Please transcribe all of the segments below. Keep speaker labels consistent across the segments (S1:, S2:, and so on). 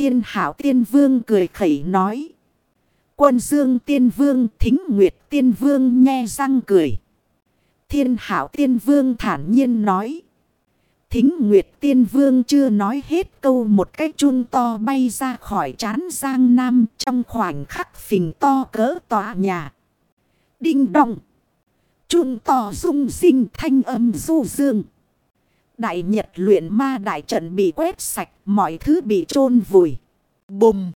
S1: Thiên hảo tiên vương cười khẩy nói. Quân dương tiên vương, thính nguyệt tiên vương nhe răng cười. Thiên hảo tiên vương thản nhiên nói. Thính nguyệt tiên vương chưa nói hết câu một cái chun to bay ra khỏi trán giang nam, trong khoảnh khắc phình to cỡ tòa nhà. Đinh đồng. Chun to rung sinh thanh âm du dương. Đại nhật luyện ma đại trận bị quét sạch, mọi thứ bị chôn vùi. Bùm!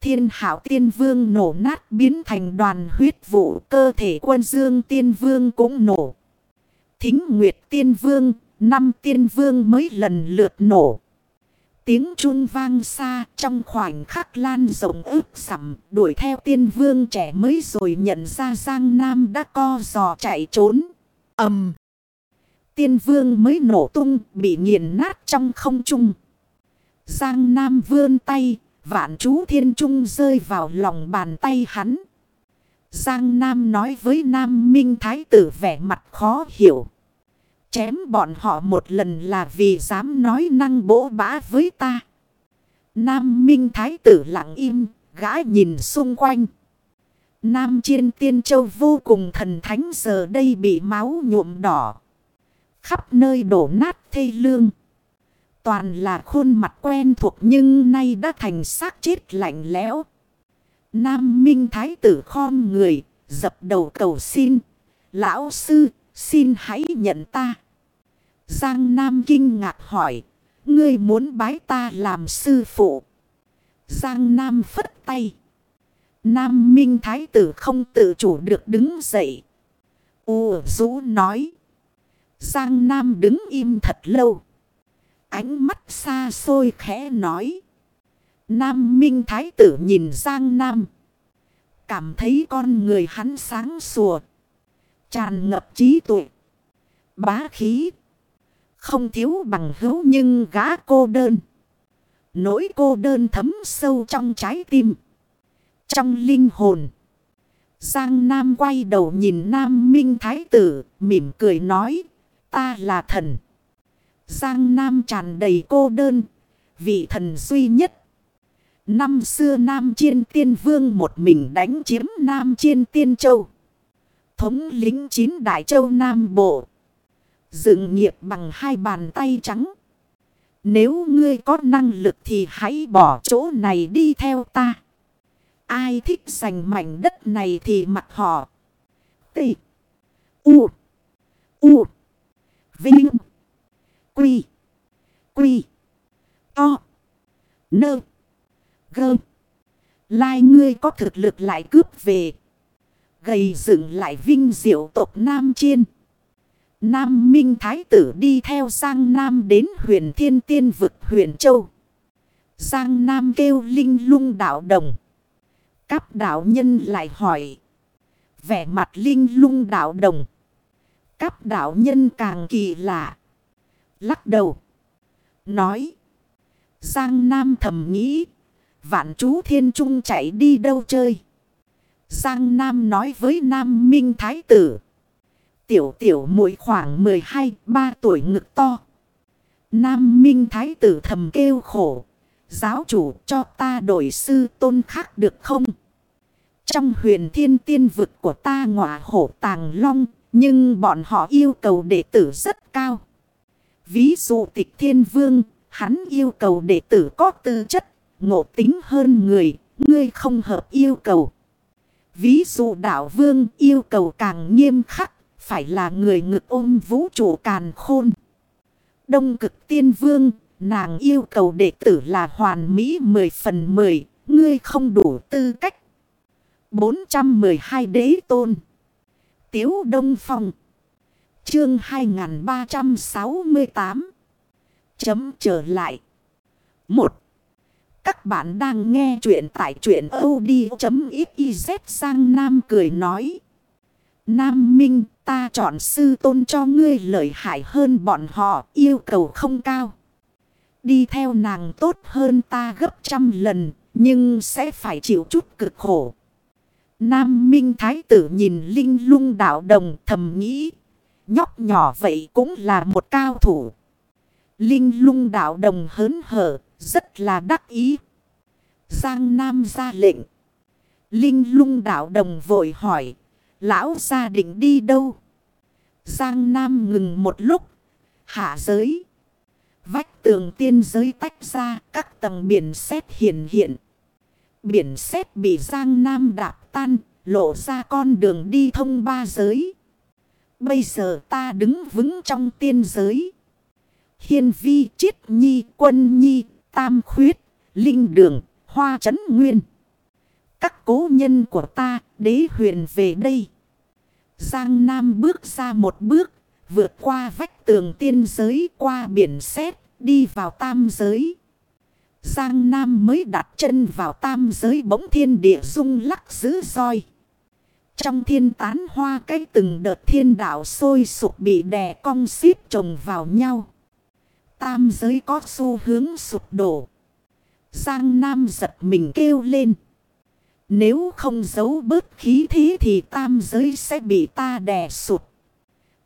S1: Thiên hảo tiên vương nổ nát biến thành đoàn huyết vụ, cơ thể quân dương tiên vương cũng nổ. Thính nguyệt tiên vương, năm tiên vương mới lần lượt nổ. Tiếng chun vang xa trong khoảnh khắc lan rộng ướp sầm đuổi theo tiên vương trẻ mới rồi nhận ra Giang Nam đã co giò chạy trốn. ầm Tiên vương mới nổ tung bị nghiền nát trong không trung. Giang Nam vươn tay, vạn chú thiên trung rơi vào lòng bàn tay hắn. Giang Nam nói với Nam Minh Thái tử vẻ mặt khó hiểu. Chém bọn họ một lần là vì dám nói năng bỗ bã với ta. Nam Minh Thái tử lặng im, gã nhìn xung quanh. Nam Chiên Tiên Châu vô cùng thần thánh giờ đây bị máu nhuộm đỏ. Khắp nơi đổ nát thê lương. Toàn là khuôn mặt quen thuộc nhưng nay đã thành xác chết lạnh lẽo. Nam Minh Thái tử khom người, dập đầu cầu xin. Lão sư, xin hãy nhận ta. Giang Nam kinh ngạc hỏi, ngươi muốn bái ta làm sư phụ. Giang Nam phất tay. Nam Minh Thái tử không tự chủ được đứng dậy. U Dũ nói. Giang Nam đứng im thật lâu. Ánh mắt xa xôi khẽ nói. Nam Minh Thái tử nhìn Giang Nam. Cảm thấy con người hắn sáng sủa. Tràn ngập trí tuệ. Bá khí. Không thiếu bằng hữu nhưng gã cô đơn. Nỗi cô đơn thấm sâu trong trái tim. Trong linh hồn. Giang Nam quay đầu nhìn Nam Minh Thái tử, mỉm cười nói, ta là thần. Giang Nam tràn đầy cô đơn, vị thần duy nhất. Năm xưa Nam Chiên Tiên Vương một mình đánh chiếm Nam Chiên Tiên Châu. Thống lính chín Đại Châu Nam Bộ. Dựng nghiệp bằng hai bàn tay trắng. Nếu ngươi có năng lực thì hãy bỏ chỗ này đi theo ta. Ai thích giành mảnh đất này thì mặc họ. T. U. U. Vinh. Quy. Quy. To. Nơ. Gơ. Lai ngươi có thực lực lại cướp về. Gầy dựng lại vinh diệu tộc Nam Chiên. Nam Minh Thái tử đi theo Giang Nam đến huyền thiên tiên vực huyền Châu. Giang Nam kêu linh lung đạo đồng. Các đạo nhân lại hỏi. Vẻ mặt linh lung đạo đồng. Các đạo nhân càng kỳ lạ. Lắc đầu. Nói. Giang Nam thầm nghĩ. Vạn chú thiên trung chạy đi đâu chơi. Giang Nam nói với Nam Minh Thái tử. Tiểu tiểu muội khoảng 12-3 tuổi ngực to. Nam Minh Thái tử thầm kêu khổ. Giáo chủ cho ta đổi sư tôn khác được không? Trong huyền thiên tiên vực của ta ngọa hổ tàng long. Nhưng bọn họ yêu cầu đệ tử rất cao. Ví dụ tịch thiên vương. Hắn yêu cầu đệ tử có tư chất. Ngộ tính hơn người. Ngươi không hợp yêu cầu. Ví dụ đạo vương yêu cầu càng nghiêm khắc phải là người ngực ôm vũ trụ càn khôn. Đông cực tiên vương, nàng yêu cầu đệ tử là hoàn mỹ 10 phần 10, ngươi không đủ tư cách. 412 đế tôn. Tiếu Đông Phong. Chương 2368. Chấm trở lại. 1. Các bạn đang nghe chuyện tại chuyện od.xyz sang Nam cười nói. Nam Minh, ta chọn sư tôn cho ngươi lợi hại hơn bọn họ, yêu cầu không cao. Đi theo nàng tốt hơn ta gấp trăm lần, nhưng sẽ phải chịu chút cực khổ. Nam Minh Thái tử nhìn Linh lung đạo đồng thầm nghĩ. Nhóc nhỏ vậy cũng là một cao thủ. Linh lung đạo đồng hớn hở, Rất là đắc ý. Giang Nam ra lệnh. Linh lung đạo đồng vội hỏi. Lão gia định đi đâu? Giang Nam ngừng một lúc. Hạ giới. Vách tường tiên giới tách ra. Các tầng biển xét hiện hiện. Biển xét bị Giang Nam đạp tan. Lộ ra con đường đi thông ba giới. Bây giờ ta đứng vững trong tiên giới. Hiên vi, triết nhi, quân nhi, tam khuyết, linh đường, hoa trấn nguyên. Các cố nhân của ta, đế huyền về đây. Giang Nam bước ra một bước, vượt qua vách tường tiên giới qua biển xét, đi vào tam giới. Giang Nam mới đặt chân vào tam giới bỗng thiên địa rung lắc dữ roi. Trong thiên tán hoa cái từng đợt thiên đạo sôi sụp bị đè cong xít chồng vào nhau. Tam giới có xu hướng sụp đổ. Giang Nam giật mình kêu lên. Nếu không giấu bớt khí thế thì tam giới sẽ bị ta đè sụt.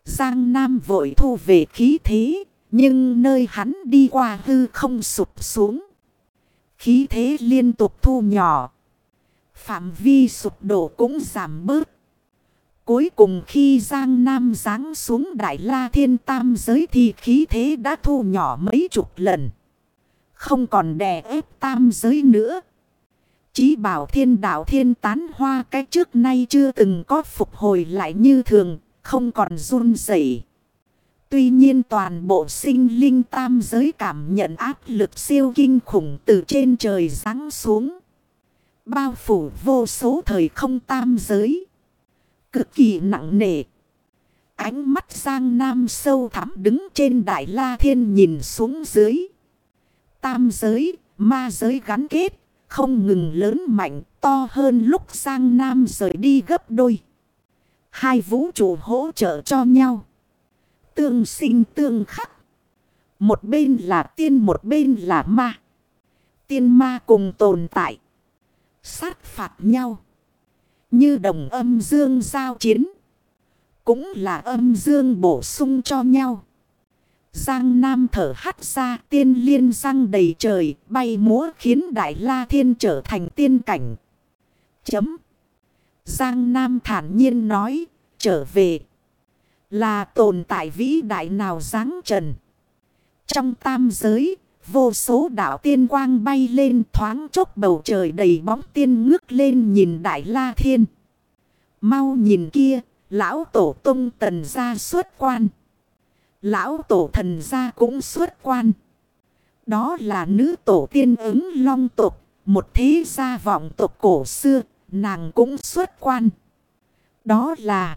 S1: Giang Nam vội thu về khí thế. Nhưng nơi hắn đi qua hư không sụp xuống. Khí thế liên tục thu nhỏ. Phạm vi sụp đổ cũng giảm bớt. Cuối cùng khi Giang Nam giáng xuống Đại La Thiên Tam giới thì khí thế đã thu nhỏ mấy chục lần. Không còn đè ép tam giới nữa. Chí bảo thiên đạo thiên tán hoa cái trước nay chưa từng có phục hồi lại như thường, không còn run rẩy. Tuy nhiên toàn bộ sinh linh tam giới cảm nhận áp lực siêu kinh khủng từ trên trời giáng xuống. Bao phủ vô số thời không tam giới. Cực kỳ nặng nề. Ánh mắt sang nam sâu thẳm đứng trên đại la thiên nhìn xuống dưới. Tam giới, ma giới gắn kết, không ngừng lớn mạnh to hơn lúc sang nam rời đi gấp đôi. Hai vũ trụ hỗ trợ cho nhau. Tương sinh tương khắc. Một bên là tiên, một bên là ma. Tiên ma cùng tồn tại. Sát phạt nhau. Như đồng âm dương giao chiến. Cũng là âm dương bổ sung cho nhau. Giang Nam thở hắt ra, tiên liên răng đầy trời, bay múa khiến Đại La Thiên trở thành tiên cảnh. Chấm. Giang Nam thản nhiên nói, trở về. Là tồn tại vĩ đại nào dáng trần. Trong tam giới vô số đạo tiên quang bay lên thoáng chốc bầu trời đầy bóng tiên ngước lên nhìn Đại La Thiên. Mau nhìn kia, lão tổ tông tần gia xuất quan. Lão tổ thần gia cũng xuất quan. Đó là nữ tổ tiên ứng long tộc, một thế gia vọng tộc cổ xưa, nàng cũng xuất quan. Đó là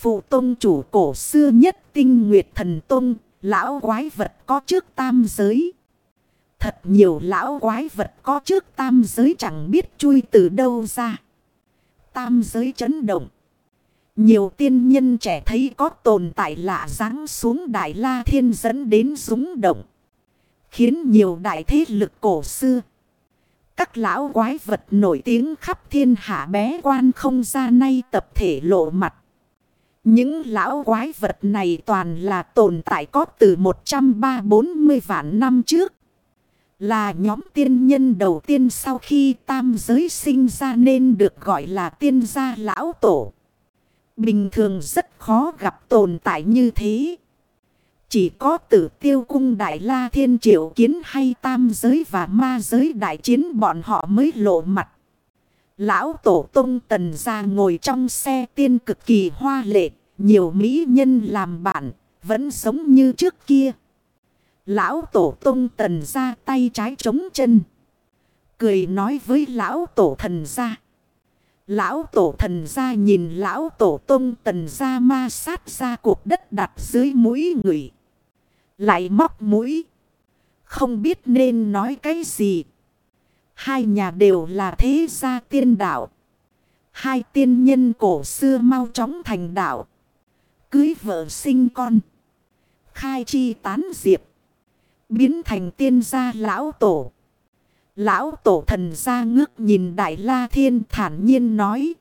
S1: phụ tông chủ cổ xưa nhất tinh nguyệt thần tông, lão quái vật có trước tam giới. Thật nhiều lão quái vật có trước tam giới chẳng biết chui từ đâu ra. Tam giới chấn động. Nhiều tiên nhân trẻ thấy có tồn tại lạ ráng xuống Đại La Thiên dẫn đến rúng động. Khiến nhiều đại thế lực cổ xưa. Các lão quái vật nổi tiếng khắp thiên hạ bé quan không ra nay tập thể lộ mặt. Những lão quái vật này toàn là tồn tại có từ 130-40 vạn năm trước. Là nhóm tiên nhân đầu tiên sau khi tam giới sinh ra nên được gọi là tiên gia lão tổ. Bình thường rất khó gặp tồn tại như thế. Chỉ có tử tiêu cung đại la thiên triệu kiến hay tam giới và ma giới đại chiến bọn họ mới lộ mặt. Lão tổ tông tần ra ngồi trong xe tiên cực kỳ hoa lệ, nhiều mỹ nhân làm bạn, vẫn sống như trước kia. Lão tổ tông tần ra tay trái chống chân. Cười nói với lão tổ thần ra. Lão tổ thần ra nhìn lão tổ tông tần ra ma sát ra cuộc đất đặt dưới mũi người. Lại móc mũi. Không biết nên nói cái gì. Hai nhà đều là thế gia tiên đạo. Hai tiên nhân cổ xưa mau chóng thành đạo. Cưới vợ sinh con. Khai chi tán diệp. Biến thành tiên gia lão tổ. Lão tổ thần ra ngước nhìn Đại La Thiên thản nhiên nói.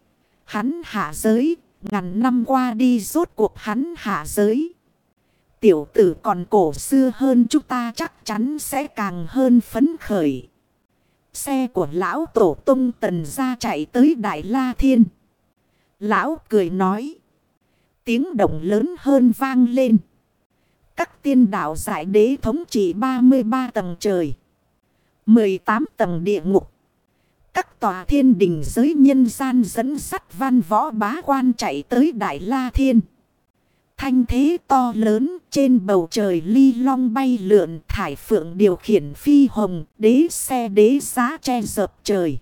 S1: Hắn hạ giới, ngàn năm qua đi rốt cuộc hắn hạ giới. Tiểu tử còn cổ xưa hơn chúng ta chắc chắn sẽ càng hơn phấn khởi. Xe của lão tổ tung tần ra chạy tới Đại La Thiên. Lão cười nói. Tiếng động lớn hơn vang lên. Các tiên đạo giải đế thống trị 33 tầng trời. 18 tầng địa ngục. Các tòa thiên đình giới nhân gian dẫn sắt văn võ bá quan chạy tới Đại La Thiên. Thanh thế to lớn trên bầu trời ly long bay lượn, thải phượng điều khiển phi hồng, đế xe đế giá che dợp trời.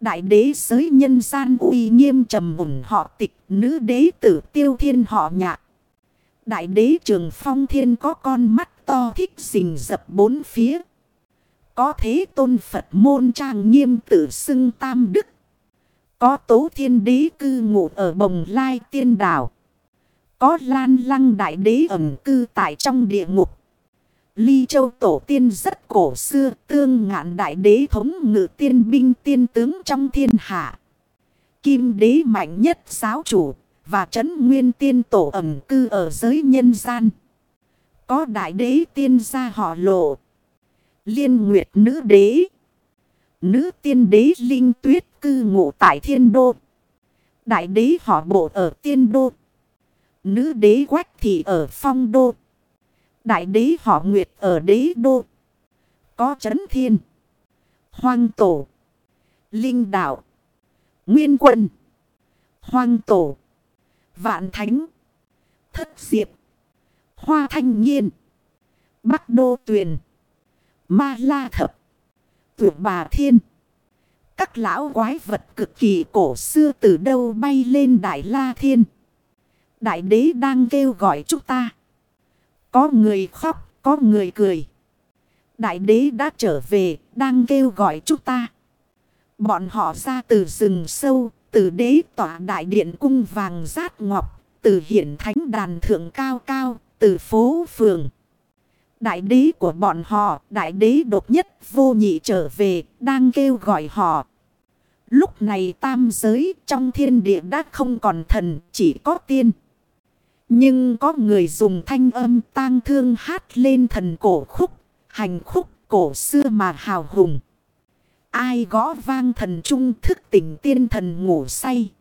S1: Đại đế giới nhân gian uy nghiêm trầm ủng họ tịch, nữ đế tử tiêu thiên họ nhạc. Đại đế trường phong thiên có con mắt to thích rình dập bốn phía. Có thế tôn Phật môn trang nghiêm tử xưng tam đức. Có tố thiên đế cư ngụ ở bồng lai tiên đảo. Có lan lăng đại đế ẩm cư tại trong địa ngục. Ly châu tổ tiên rất cổ xưa, tương ngạn đại đế thống ngự tiên binh tiên tướng trong thiên hạ. Kim đế mạnh nhất giáo chủ và trấn nguyên tiên tổ ẩm cư ở giới nhân gian. Có đại đế tiên gia họ lộ. Liên nguyệt nữ đế. Nữ tiên đế linh tuyết cư ngụ tại thiên đô. Đại đế họ bộ ở tiên đô. Nữ đế quách thị ở phong đô. Đại đế họ nguyệt ở đế đô. Có chấn thiên. Hoang tổ. Linh đạo. Nguyên quân. Hoang tổ. Vạn thánh. Thất diệp. Hoa thanh nhiên. Bắc đô tuyền. Ma la thập. Tuyệt bà thiên. Các lão quái vật cực kỳ cổ xưa từ đâu bay lên đại la thiên. Đại đế đang kêu gọi chúng ta. Có người khóc, có người cười. Đại đế đã trở về, đang kêu gọi chúng ta. Bọn họ ra từ rừng sâu, từ đế tỏa đại điện cung vàng rát ngọc, từ hiển thánh đàn thượng cao cao, từ phố phường. Đại đế của bọn họ, đại đế độc nhất vô nhị trở về, đang kêu gọi họ. Lúc này tam giới trong thiên địa đã không còn thần, chỉ có tiên. Nhưng có người dùng thanh âm tang thương hát lên thần cổ khúc, hành khúc cổ xưa mà hào hùng. Ai gõ vang thần trung thức tỉnh tiên thần ngủ say.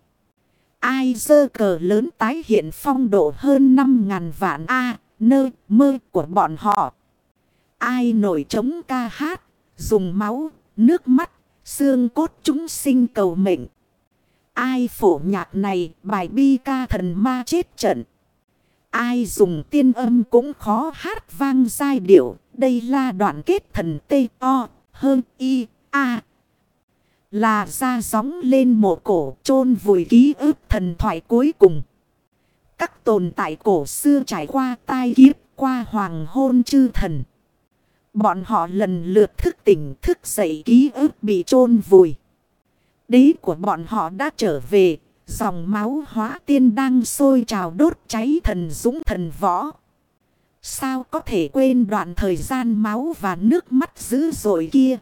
S1: Ai dơ cờ lớn tái hiện phong độ hơn 5.000 vạn A, nơi mơ của bọn họ. Ai nổi trống ca hát, dùng máu, nước mắt, xương cốt chúng sinh cầu mệnh. Ai phổ nhạc này bài bi ca thần ma chết trận. Ai dùng tiên âm cũng khó hát vang giai điệu. Đây là đoạn kết thần tê o hơn y a. Là ra sóng lên mộ cổ, chôn vùi ký ức thần thoại cuối cùng. Các tồn tại cổ xưa trải qua tai kiếp, qua hoàng hôn chư thần. Bọn họ lần lượt thức tỉnh, thức dậy ký ức bị chôn vùi. Đế của bọn họ đã trở về Dòng máu hóa tiên đang sôi trào đốt cháy thần dũng thần võ. Sao có thể quên đoạn thời gian máu và nước mắt dữ dội kia?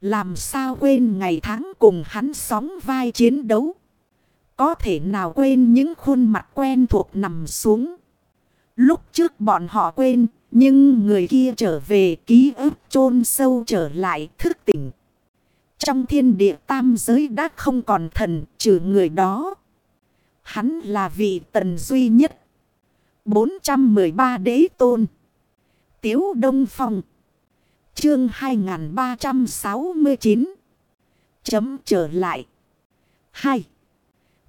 S1: Làm sao quên ngày tháng cùng hắn sóng vai chiến đấu? Có thể nào quên những khuôn mặt quen thuộc nằm xuống? Lúc trước bọn họ quên, nhưng người kia trở về ký ức chôn sâu trở lại thức tỉnh. Trong thiên địa tam giới đã không còn thần, trừ người đó. Hắn là vị tần duy nhất. 413 đế tôn. Tiếu Đông Phong. Chương 2369. Chấm trở lại. 2.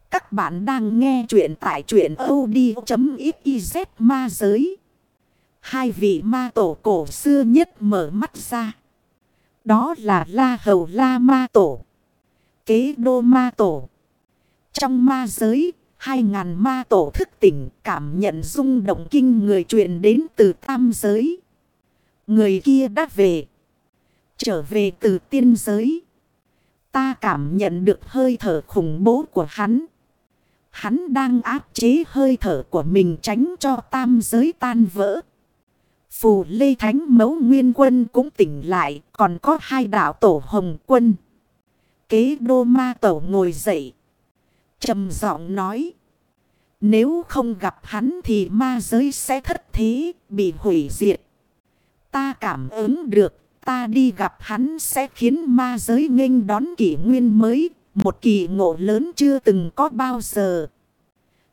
S1: Các bạn đang nghe chuyện tại chuyện od.xyz ma giới. Hai vị ma tổ cổ xưa nhất mở mắt ra. Đó là La Hầu La Ma Tổ. Kế Đô Ma Tổ. Trong ma giới, hai ngàn ma tổ thức tỉnh cảm nhận rung động kinh người truyền đến từ tam giới. Người kia đã về. Trở về từ tiên giới. Ta cảm nhận được hơi thở khủng bố của hắn. Hắn đang áp chế hơi thở của mình tránh cho tam giới tan vỡ. Phù Lê Thánh Mấu Nguyên Quân cũng tỉnh lại, còn có hai đạo tổ Hồng Quân. Kế Đô Ma Tổ ngồi dậy. trầm giọng nói. Nếu không gặp hắn thì ma giới sẽ thất thế, bị hủy diệt. Ta cảm ứng được, ta đi gặp hắn sẽ khiến ma giới nghênh đón kỷ nguyên mới, một kỳ ngộ lớn chưa từng có bao giờ.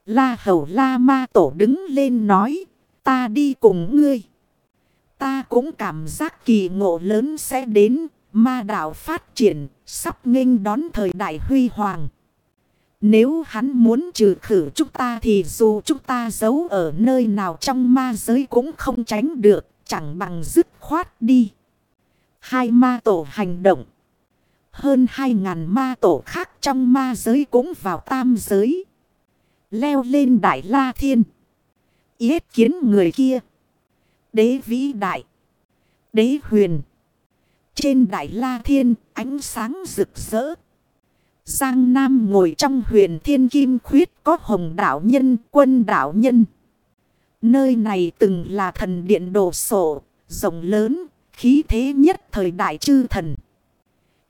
S1: La hầu la ma tổ đứng lên nói, ta đi cùng ngươi. Ta cũng cảm giác kỳ ngộ lớn sẽ đến, ma đạo phát triển, sắp nghênh đón thời đại huy hoàng. Nếu hắn muốn trừ khử chúng ta thì dù chúng ta giấu ở nơi nào trong ma giới cũng không tránh được, chẳng bằng dứt khoát đi. Hai ma tổ hành động. Hơn hai ngàn ma tổ khác trong ma giới cũng vào tam giới. Leo lên đại la thiên. Yết kiến người kia. Đế vĩ đại. Đế huyền. Trên đại la thiên ánh sáng rực rỡ. Giang Nam ngồi trong huyền thiên kim khuyết có hồng đạo nhân, quân đạo nhân. Nơi này từng là thần điện đồ sổ, rộng lớn, khí thế nhất thời đại chư thần.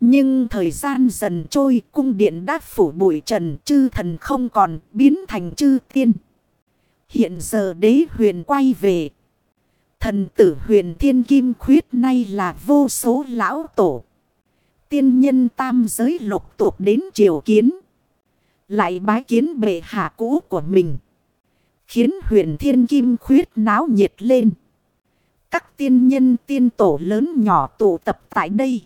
S1: Nhưng thời gian dần trôi cung điện đã phủ bụi trần chư thần không còn biến thành chư tiên. Hiện giờ đế huyền quay về. Thần tử huyền thiên kim khuyết nay là vô số lão tổ. Tiên nhân tam giới lục tục đến triều kiến. Lại bái kiến bệ hạ cũ của mình. Khiến huyền thiên kim khuyết náo nhiệt lên. Các tiên nhân tiên tổ lớn nhỏ tụ tập tại đây.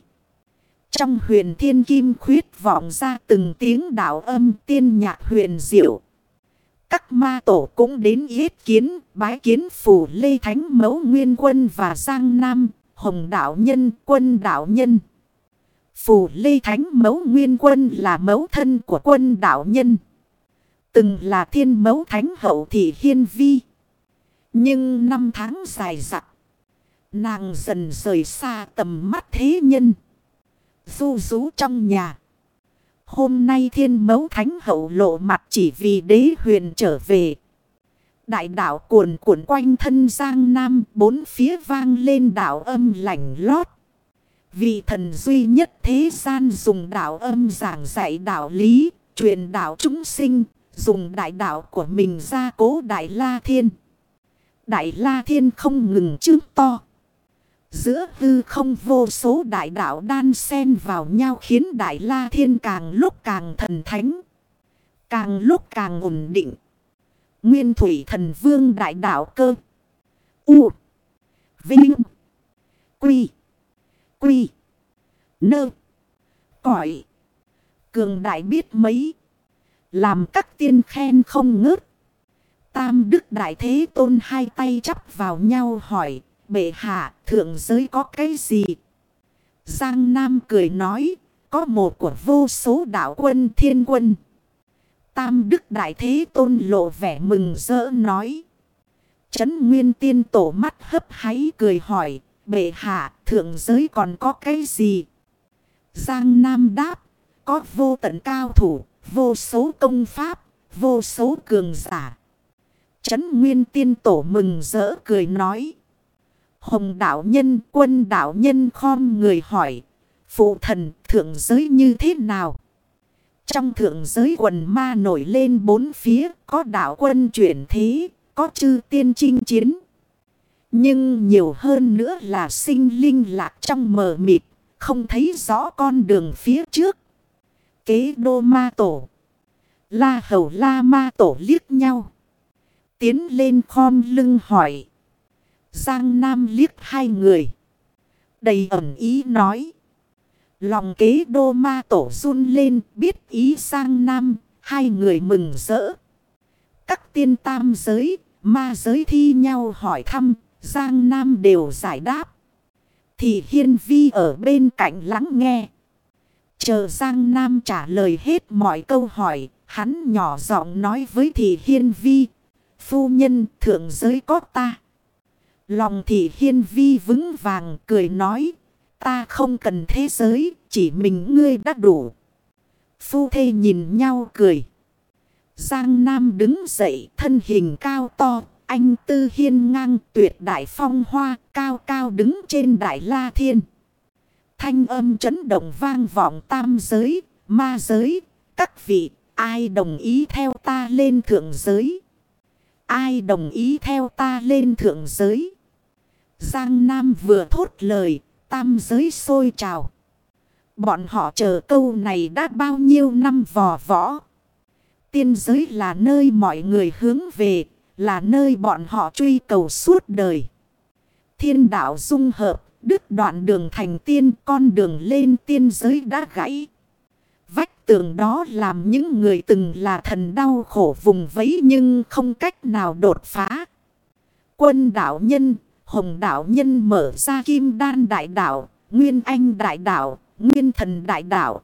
S1: Trong huyền thiên kim khuyết vọng ra từng tiếng đạo âm tiên nhạc huyền diệu. Các ma tổ cũng đến yết kiến, bái kiến phủ Lê Thánh Mẫu Nguyên Quân và Giang Nam, Hồng Đạo Nhân, Quân Đạo Nhân. Phủ Lê Thánh Mẫu Nguyên Quân là mẫu thân của quân đạo nhân. Từng là thiên mẫu thánh hậu thị hiên vi. Nhưng năm tháng dài dặn. Nàng dần rời xa tầm mắt thế nhân. Du rú trong nhà. Hôm nay thiên mẫu thánh hậu lộ mặt chỉ vì đế huyền trở về. Đại đạo cuồn cuộn quanh thân Giang Nam bốn phía vang lên đạo âm lạnh lót. vì thần duy nhất thế gian dùng đạo âm giảng dạy đạo lý, truyền đạo chúng sinh, dùng đại đạo của mình ra cố Đại La Thiên. Đại La Thiên không ngừng trước to. Giữa hư không vô số đại đạo đan xen vào nhau khiến Đại La Thiên càng lúc càng thần thánh. Càng lúc càng ổn định. Nguyên thủy thần vương đại đạo cơ. U. Vinh. Quy. Quy. Nơ. Cõi. Cường đại biết mấy. Làm các tiên khen không ngớt. Tam Đức Đại Thế Tôn hai tay chắp vào nhau hỏi. Bệ hạ thượng giới có cái gì? Giang Nam cười nói. Có một của vô số đạo quân thiên quân. Tam Đức Đại Thế Tôn lộ vẻ mừng rỡ nói. Trấn Nguyên Tiên tổ mắt hấp háy cười hỏi. Bệ hạ thượng giới còn có cái gì? Giang Nam đáp. Có vô tận cao thủ, vô số công pháp, vô số cường giả. Trấn Nguyên Tiên Tổ mừng rỡ cười nói. Hồng đạo nhân, quân đạo nhân khom người hỏi. Phụ thần thượng giới như thế nào? Trong thượng giới quần ma nổi lên bốn phía, có đạo quân chuyển thế, có chư tiên chinh chiến. Nhưng nhiều hơn nữa là sinh linh lạc trong mờ mịt, không thấy rõ con đường phía trước. Kế đô ma tổ. La hầu la ma tổ liếc nhau. Tiến lên khom lưng hỏi. Giang Nam liếc hai người. Đầy ẩn ý nói. Lòng kế đô ma tổ run lên biết ý Giang Nam. Hai người mừng rỡ. Các tiên tam giới, ma giới thi nhau hỏi thăm. Giang Nam đều giải đáp. Thì hiên vi ở bên cạnh lắng nghe. Chờ Giang Nam trả lời hết mọi câu hỏi. Hắn nhỏ giọng nói với thị hiên vi. Phu nhân thượng giới có ta. Lòng thị hiên vi vững vàng cười nói. Ta không cần thế giới, chỉ mình ngươi đã đủ. Phu thê nhìn nhau cười. Giang Nam đứng dậy thân hình cao to, anh tư hiên ngang tuyệt đại phong hoa cao cao đứng trên đại la thiên. Thanh âm chấn động vang vọng tam giới, ma giới, các vị, Ai đồng ý theo ta lên thượng giới? Ai đồng ý theo ta lên thượng giới? Giang Nam vừa thốt lời, tam giới sôi trào. Bọn họ chờ câu này đã bao nhiêu năm vò võ. Tiên giới là nơi mọi người hướng về, là nơi bọn họ truy cầu suốt đời. Thiên đạo dung hợp, đứt đoạn đường thành tiên, con đường lên tiên giới đã gãy. Vách tường đó làm những người từng là thần đau khổ vùng vẫy nhưng không cách nào đột phá. Quân đạo nhân, hồng đạo nhân mở ra kim đan đại đạo, nguyên anh đại đạo, nguyên thần đại đạo.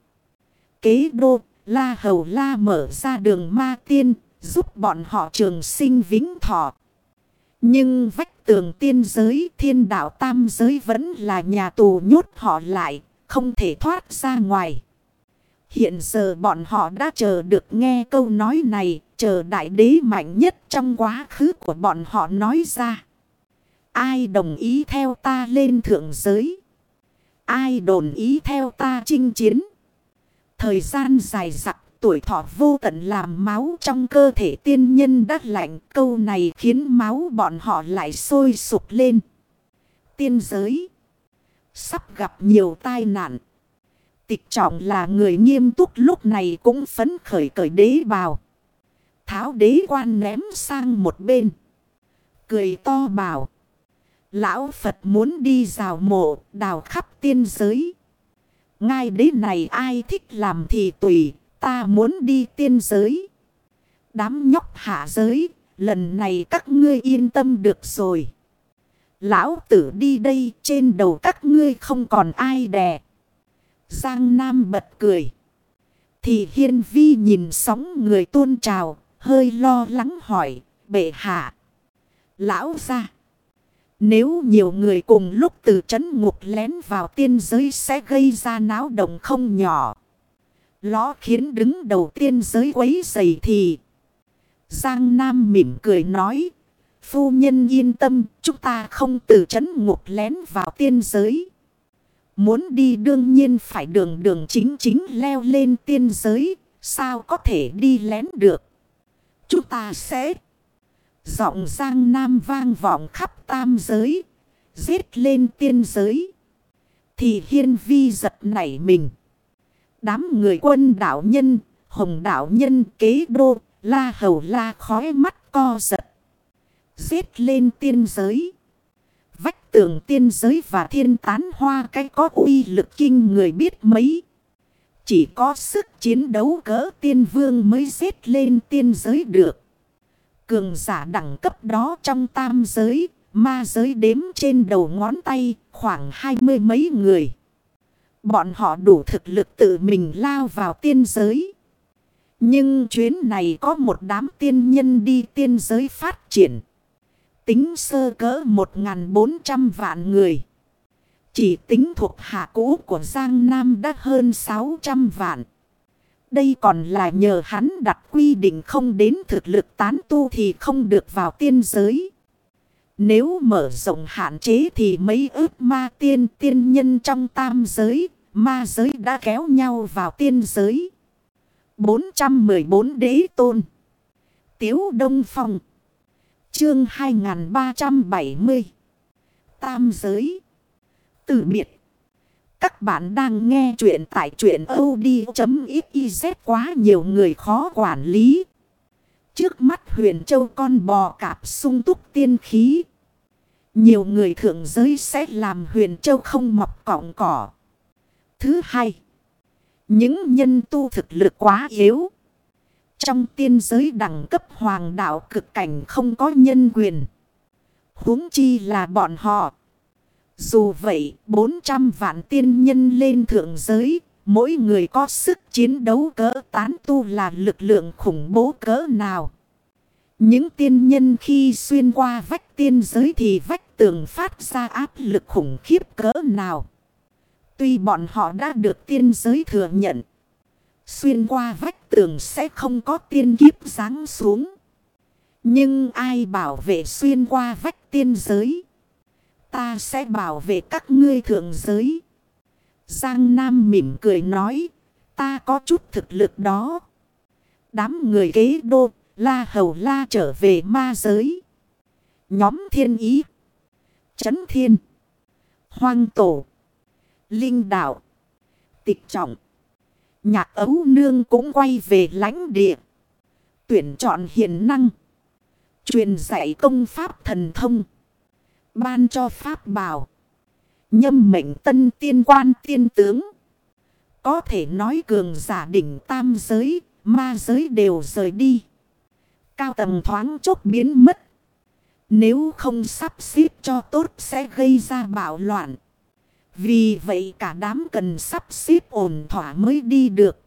S1: Kế đô, la hầu la mở ra đường ma tiên, giúp bọn họ trường sinh vĩnh thọ. Nhưng vách tường tiên giới thiên đạo tam giới vẫn là nhà tù nhốt họ lại, không thể thoát ra ngoài. Hiện giờ bọn họ đã chờ được nghe câu nói này, chờ đại đế mạnh nhất trong quá khứ của bọn họ nói ra. Ai đồng ý theo ta lên thượng giới? Ai đồn ý theo ta chinh chiến? Thời gian dài dặc, tuổi thọ vô tận làm máu trong cơ thể tiên nhân đắt lạnh. Câu này khiến máu bọn họ lại sôi sục lên. Tiên giới. Sắp gặp nhiều tai nạn. Tịch trọng là người nghiêm túc lúc này cũng phấn khởi cởi đế bào. Tháo đế quan ném sang một bên. Cười to bảo. Lão Phật muốn đi rào mộ, đào khắp tiên giới. Ngay đế này ai thích làm thì tùy. Ta muốn đi tiên giới. Đám nhóc hạ giới. Lần này các ngươi yên tâm được rồi. Lão tử đi đây, trên đầu các ngươi không còn ai đè. Giang Nam bật cười. Thì hiên vi nhìn sóng người tuôn trào. Hơi lo lắng hỏi. Bệ hạ. Lão ra. Nếu nhiều người cùng lúc từ chấn ngục lén vào tiên giới sẽ gây ra náo động không nhỏ. Ló khiến đứng đầu tiên giới quấy dày thì. Giang Nam mỉm cười nói. Phu nhân yên tâm, chúng ta không từ chấn ngục lén vào tiên giới. Muốn đi đương nhiên phải đường đường chính chính leo lên tiên giới, sao có thể đi lén được. Chúng ta sẽ... Giọng Giang Nam vang vọng khắp tam giới, giết lên tiên giới. Thì hiên vi giật nảy mình. Đám người quân đạo nhân, hồng đạo nhân kế đô, la hầu la khói mắt co giật. Giết lên tiên giới. Vách tường tiên giới và thiên tán hoa cái có uy lực kinh người biết mấy. Chỉ có sức chiến đấu cỡ tiên vương mới giết lên tiên giới được. Cường giả đẳng cấp đó trong tam giới, ma giới đếm trên đầu ngón tay khoảng hai mươi mấy người. Bọn họ đủ thực lực tự mình lao vào tiên giới. Nhưng chuyến này có một đám tiên nhân đi tiên giới phát triển. Tính sơ cỡ 1.400 vạn người. Chỉ tính thuộc hạ cũ của Giang Nam đã hơn 600 vạn. Đây còn là nhờ hắn đặt quy định không đến thực lực tán tu thì không được vào tiên giới. Nếu mở rộng hạn chế thì mấy ước ma tiên tiên nhân trong tam giới, ma giới đã kéo nhau vào tiên giới. 414 đế tôn. Tiếu Đông Phong. Chương 2370. Tam giới. Từ biệt. Các bạn đang nghe chuyện tại chuyện od.xyz quá nhiều người khó quản lý. Trước mắt huyền châu con bò cạp sung túc tiên khí. Nhiều người thượng giới sẽ làm huyền châu không mọc cọng cỏ. Thứ hai. Những nhân tu thực lực quá yếu. Trong tiên giới đẳng cấp hoàng đạo cực cảnh không có nhân quyền. huống chi là bọn họ. Dù vậy, 400 vạn tiên nhân lên thượng giới, mỗi người có sức chiến đấu cỡ tán tu là lực lượng khủng bố cỡ nào. Những tiên nhân khi xuyên qua vách tiên giới thì vách tường phát ra áp lực khủng khiếp cỡ nào. Tuy bọn họ đã được tiên giới thừa nhận. Xuyên qua vách tường sẽ không có tiên kiếp ráng xuống. Nhưng ai bảo vệ xuyên qua vách tiên giới? Ta sẽ bảo vệ các ngươi thượng giới. Giang Nam mỉm cười nói. Ta có chút thực lực đó. Đám người kế đô, la hầu la trở về ma giới. Nhóm thiên ý. Chấn thiên. Hoang tổ. Linh đạo. Tịch trọng. Nhạc ấu nương cũng quay về lãnh địa. Tuyển chọn hiền năng. Truyền dạy công pháp thần thông. Ban cho pháp bảo. Nhâm mệnh tân tiên quan tiên tướng. Có thể nói cường giả đỉnh tam giới, ma giới đều rời đi. Cao tầng thoáng chốc biến mất. Nếu không sắp xếp cho tốt sẽ gây ra bạo loạn. Vì vậy cả đám cần sắp xếp ổn thỏa mới đi được.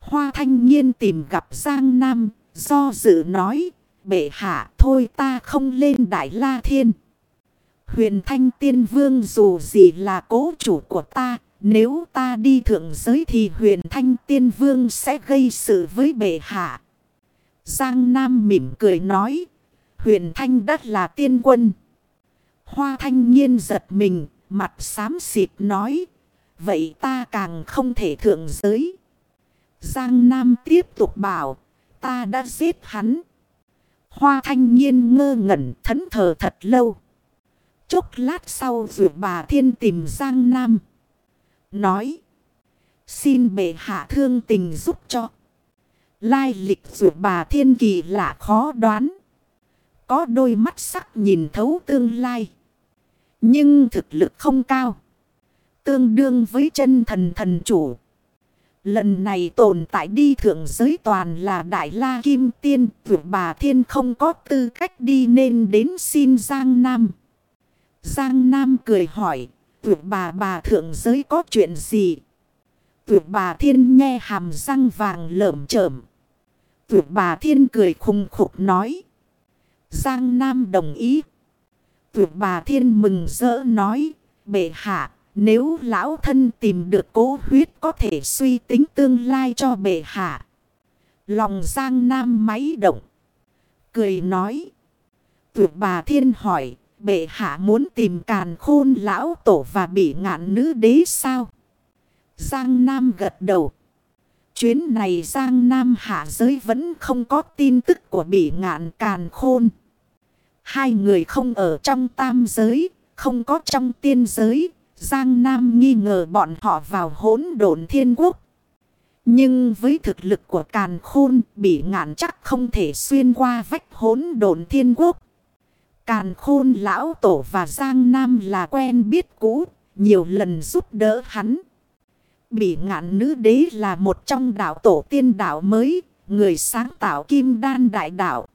S1: Hoa thanh niên tìm gặp Giang Nam, do dự nói, bệ hạ thôi ta không lên Đại La Thiên. Huyền Thanh Tiên Vương dù gì là cố chủ của ta, nếu ta đi thượng giới thì huyền Thanh Tiên Vương sẽ gây sự với bệ hạ. Giang Nam mỉm cười nói, huyền Thanh đất là tiên quân. Hoa Thanh nhiên giật mình, mặt xám xịt nói, vậy ta càng không thể thượng giới. Giang Nam tiếp tục bảo, ta đã giết hắn. Hoa Thanh nhiên ngơ ngẩn thẫn thờ thật lâu. Chốc lát sau vượt bà thiên tìm Giang Nam. Nói. Xin bệ hạ thương tình giúp cho. Lai lịch vượt bà thiên kỳ lạ khó đoán. Có đôi mắt sắc nhìn thấu tương lai. Nhưng thực lực không cao. Tương đương với chân thần thần chủ. Lần này tồn tại đi thượng giới toàn là Đại La Kim Tiên. Vượt bà thiên không có tư cách đi nên đến xin Giang Nam. Giang Nam cười hỏi, tuyệt bà bà thượng giới có chuyện gì? Tuyệt bà thiên nghe hàm răng vàng lởm chởm. Tuyệt bà thiên cười khùng khục nói. Giang Nam đồng ý. Tuyệt bà thiên mừng rỡ nói, bệ hạ, nếu lão thân tìm được cố huyết có thể suy tính tương lai cho bệ hạ. Lòng Giang Nam máy động. Cười nói. Tuyệt bà thiên hỏi, bệ hạ muốn tìm càn khôn lão tổ và bị ngạn nữ đế sao? Giang Nam gật đầu. Chuyến này Giang Nam hạ giới vẫn không có tin tức của bị ngạn càn khôn. Hai người không ở trong tam giới, không có trong tiên giới. Giang Nam nghi ngờ bọn họ vào hỗn độn thiên quốc. Nhưng với thực lực của càn khôn, bị ngạn chắc không thể xuyên qua vách hỗn độn thiên quốc. Càn khôn lão tổ và Giang Nam là quen biết cũ, nhiều lần giúp đỡ hắn. Bỉ ngạn nữ đế là một trong đạo tổ tiên đạo mới, người sáng tạo kim đan đại đạo.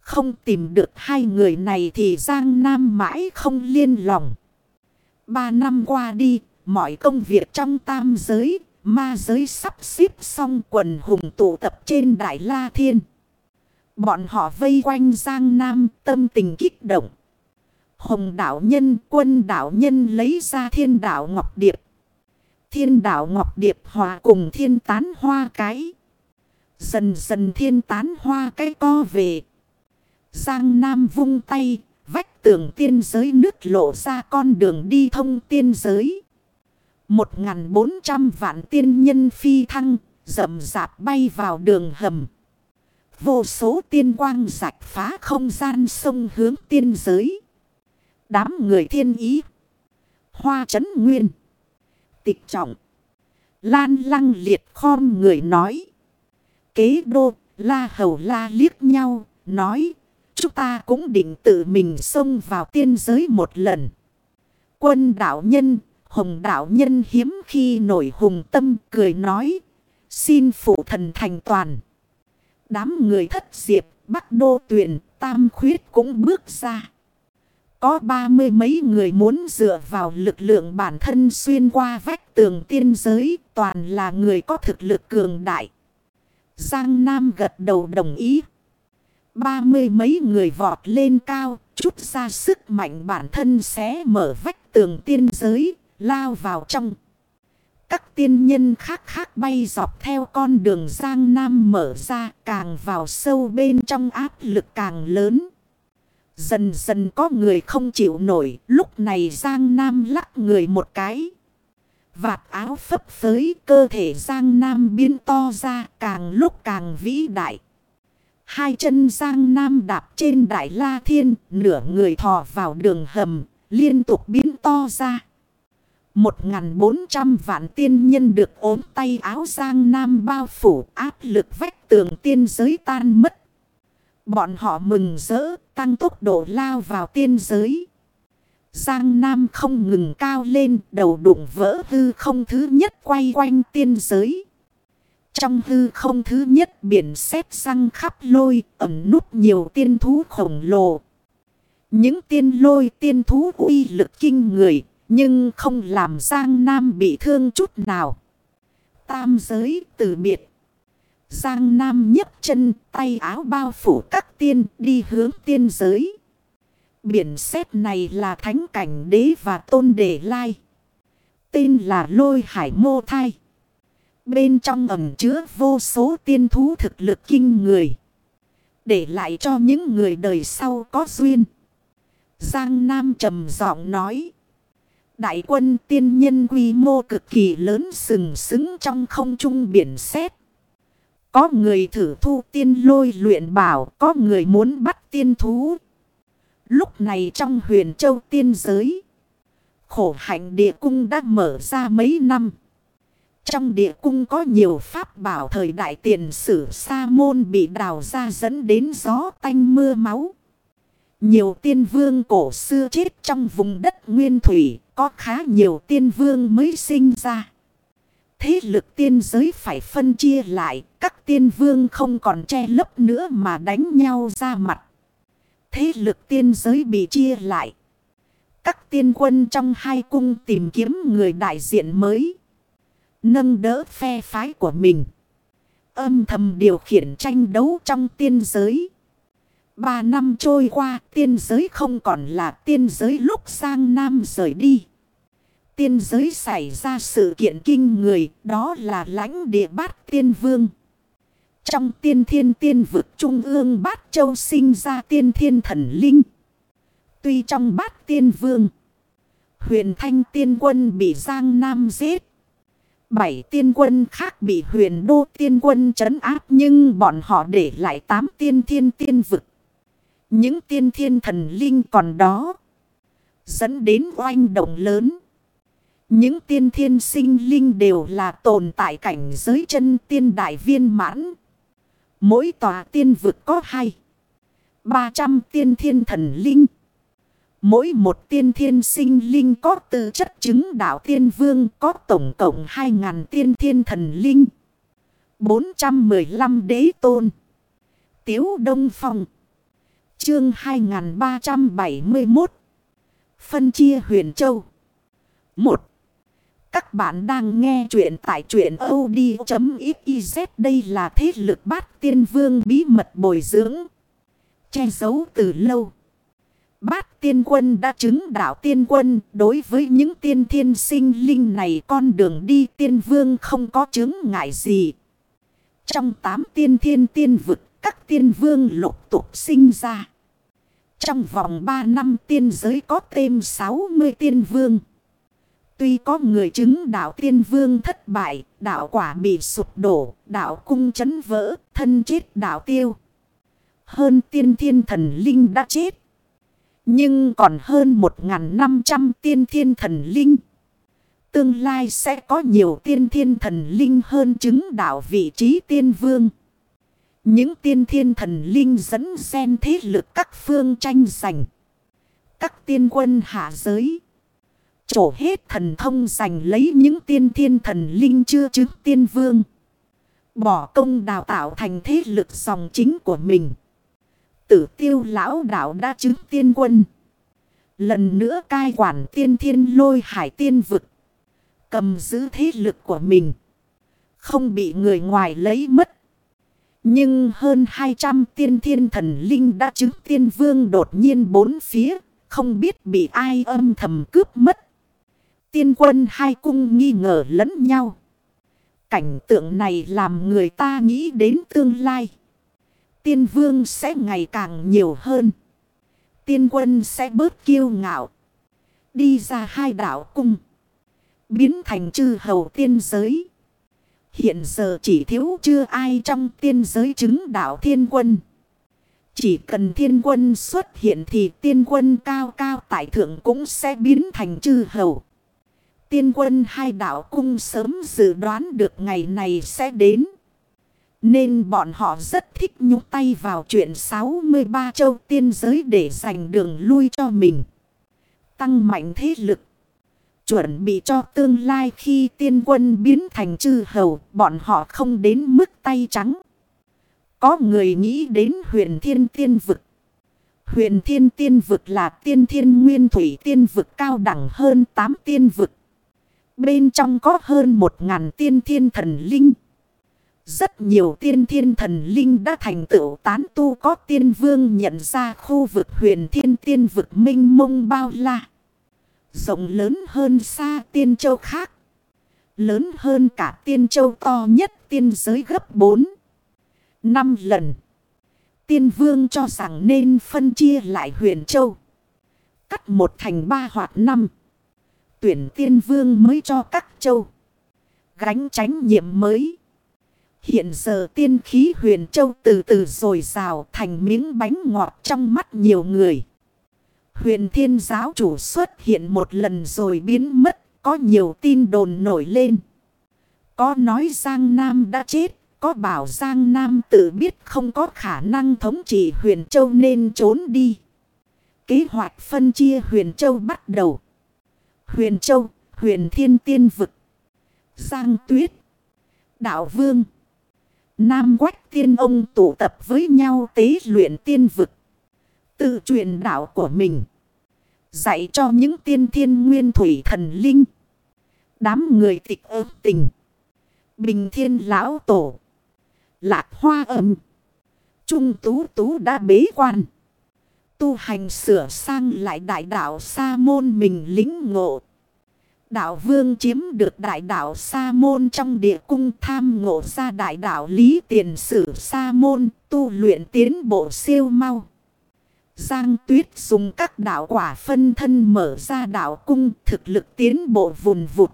S1: Không tìm được hai người này thì Giang Nam mãi không liên lòng. Ba năm qua đi, mọi công việc trong tam giới, ma giới sắp xếp xong quần hùng tụ tập trên Đại La Thiên. Bọn họ vây quanh Giang Nam tâm tình kích động. Hồng đảo nhân quân đảo nhân lấy ra thiên đảo Ngọc Điệp. Thiên đảo Ngọc Điệp hòa cùng thiên tán hoa cái. Dần dần thiên tán hoa cái co về. Giang Nam vung tay, vách tường tiên giới nước lộ ra con đường đi thông tiên giới. Một ngàn bốn trăm vạn tiên nhân phi thăng, rậm rạp bay vào đường hầm. Vô số tiên quang rạch phá không gian sông hướng tiên giới. Đám người thiên ý. Hoa chấn nguyên. Tịch trọng. Lan lăng liệt khom người nói. Kế đô, la hầu la liếc nhau, nói. Chúng ta cũng định tự mình xông vào tiên giới một lần. Quân đạo nhân, hồng đạo nhân hiếm khi nổi hùng tâm cười nói. Xin phụ thần thành toàn. Đám người thất diệp, bắc đô tuyển, tam khuyết cũng bước ra. Có ba mươi mấy người muốn dựa vào lực lượng bản thân xuyên qua vách tường tiên giới, toàn là người có thực lực cường đại. Giang Nam gật đầu đồng ý. Ba mươi mấy người vọt lên cao, chút ra sức mạnh bản thân sẽ mở vách tường tiên giới, lao vào trong. Các tiên nhân khác khác bay dọc theo con đường Giang Nam mở ra càng vào sâu bên trong áp lực càng lớn. Dần dần có người không chịu nổi, lúc này Giang Nam lắc người một cái. Vạt áo phấp phới cơ thể Giang Nam biến to ra càng lúc càng vĩ đại. Hai chân Giang Nam đạp trên đại la thiên, nửa người thò vào đường hầm, liên tục biến to ra. Một ngàn bốn trăm vạn tiên nhân được ốm tay áo Giang Nam bao phủ áp lực vách tường tiên giới tan mất. Bọn họ mừng rỡ, tăng tốc độ lao vào tiên giới. Giang Nam không ngừng cao lên, đầu đụng vỡ hư không thứ nhất quay quanh tiên giới. Trong hư không thứ nhất biển xét răng khắp lôi, ẩm nút nhiều tiên thú khổng lồ. Những tiên lôi tiên thú uy lực kinh người, nhưng không làm Giang Nam bị thương chút nào. Tam giới từ biệt. Giang Nam nhấc chân, tay áo bao phủ các tiên, đi hướng tiên giới. Biển xét này là thánh cảnh đế và tôn đề lai. Tên là lôi hải mô thai. Bên trong ẩm chứa vô số tiên thú thực lực kinh người. Để lại cho những người đời sau có duyên. Giang Nam trầm giọng nói. Đại quân tiên nhân quy mô cực kỳ lớn sừng sững trong không trung biển xét. Có người thử thu tiên lôi luyện bảo, có người muốn bắt tiên thú. Lúc này trong huyền châu tiên giới, khổ hạnh địa cung đã mở ra mấy năm. Trong địa cung có nhiều pháp bảo thời đại tiền sử sa môn bị đào ra dẫn đến gió tanh mưa máu. Nhiều tiên vương cổ xưa chết trong vùng đất nguyên thủy, có khá nhiều tiên vương mới sinh ra. Thế lực tiên giới phải phân chia lại, các tiên vương không còn che lấp nữa mà đánh nhau ra mặt. Thế lực tiên giới bị chia lại. Các tiên quân trong hai cung tìm kiếm người đại diện mới. Nâng đỡ phe phái của mình. Âm thầm điều khiển tranh đấu trong tiên giới. Ba năm trôi qua tiên giới không còn là tiên giới lúc sang Nam rời đi. Tiên giới xảy ra sự kiện kinh người đó là lãnh địa bát tiên vương. Trong tiên thiên tiên vực trung ương bát châu sinh ra tiên thiên thần linh. Tuy trong bát tiên vương, huyền thanh tiên quân bị Giang Nam giết. Bảy tiên quân khác bị huyền đô tiên quân trấn áp nhưng bọn họ để lại tám tiên thiên tiên vực. Những tiên thiên thần linh còn đó. Dẫn đến oanh động lớn. Những tiên thiên sinh linh đều là tồn tại cảnh giới chân tiên đại viên mãn. Mỗi tòa tiên vực có hai. ba trăm tiên thiên thần linh. Mỗi một tiên thiên sinh linh có tư chất chứng đạo tiên vương có tổng cộng hai ngàn tiên thiên thần linh. bốn trăm mười lăm đế tôn. Tiếu Đông Phong. Chương 2371 Phân chia huyền châu. 1. Các bạn đang nghe chuyện tại truyện od.xyz Đây là thế lực bát tiên vương bí mật bồi dưỡng. Che giấu từ lâu. Bát tiên quân đã chứng đạo tiên quân. Đối với những tiên thiên sinh linh này, con đường đi tiên vương không có chứng ngại gì. Trong tám tiên thiên tiên vực, các tiên vương lục tục sinh ra. Trong vòng 3 năm tiên giới có thêm 60 tiên vương. Tuy có người chứng đạo tiên vương thất bại, đạo quả bị sụp đổ, đạo cung chấn vỡ, thân chết đạo tiêu. Hơn tiên thiên thần linh đã chết. Nhưng còn hơn 1.500 tiên thiên thần linh. Tương lai sẽ có nhiều tiên thiên thần linh hơn chứng đạo vị trí tiên vương. Những tiên thiên thần linh dẫn xen thế lực các phương tranh giành. Các tiên quân hạ giới. chỗ hết thần thông giành lấy những tiên thiên thần linh chưa chứng tiên vương. Bỏ công đào tạo thành thế lực dòng chính của mình. Tử tiêu lão đạo đã chứng tiên quân. Lần nữa cai quản tiên thiên lôi hải tiên vực. Cầm giữ thế lực của mình. Không bị người ngoài lấy mất. Nhưng hơn 200 tiên thiên thần linh đã chứng tiên vương đột nhiên bốn phía, không biết bị ai âm thầm cướp mất. Tiên quân hai cung nghi ngờ lẫn nhau. Cảnh tượng này làm người ta nghĩ đến tương lai. Tiên vương sẽ ngày càng nhiều hơn. Tiên quân sẽ bớt kiêu ngạo. Đi ra hai đảo cung. biến thành chư hầu tiên giới. Hiện giờ chỉ thiếu chưa ai trong tiên giới chứng đạo thiên quân. Chỉ cần thiên quân xuất hiện thì tiên quân cao cao tại thượng cũng sẽ biến thành chư hầu. Tiên quân hai đạo cung sớm dự đoán được ngày này sẽ đến. Nên bọn họ rất thích nhúc tay vào chuyện 63 châu tiên giới để giành đường lui cho mình. Tăng mạnh thế lực. Chuẩn bị cho tương lai khi tiên quân biến thành chư hầu, bọn họ không đến mức tay trắng. Có người nghĩ đến huyền thiên tiên vực. Huyền thiên tiên vực là tiên thiên nguyên thủy tiên vực cao đẳng hơn 8 tiên vực. Bên trong có hơn một ngàn tiên thiên thần linh. Rất nhiều tiên thiên thần linh đã thành tựu tán tu có tiên vương nhận ra khu vực huyền thiên tiên vực minh mông bao la. Rộng lớn hơn xa tiên châu khác. Lớn hơn cả tiên châu to nhất tiên giới gấp 4. 5 lần. Tiên vương cho rằng nên phân chia lại huyền châu. Cắt một thành ba hoặc năm. Tuyển tiên vương mới cho các châu. Gánh tránh nhiệm mới. Hiện giờ tiên khí huyền châu từ từ rồi rào thành miếng bánh ngọt trong mắt nhiều người. Huyền thiên giáo chủ xuất hiện một lần rồi biến mất. Có nhiều tin đồn nổi lên. Có nói Giang Nam đã chết. Có bảo Giang Nam tự biết không có khả năng thống trị huyền châu nên trốn đi. Kế hoạch phân chia huyền châu bắt đầu. Huyền châu, huyền thiên tiên vực. Giang tuyết. Đạo vương. Nam quách tiên ông tụ tập với nhau tế luyện tiên vực. Tự truyền đạo của mình. Dạy cho những tiên thiên nguyên thủy thần linh. Đám người tịch ớt tình. Bình thiên lão tổ. Lạc hoa âm. Trung tú tú đã bế quan. Tu hành sửa sang lại đại đạo Sa môn mình lính ngộ. Đạo vương chiếm được đại đạo Sa môn trong địa cung tham ngộ ra đại đạo lý tiền sử Sa môn, tu luyện tiến bộ siêu mau. Giang tuyết dùng các đạo quả phân thân mở ra đạo cung thực lực tiến bộ vùn vụt.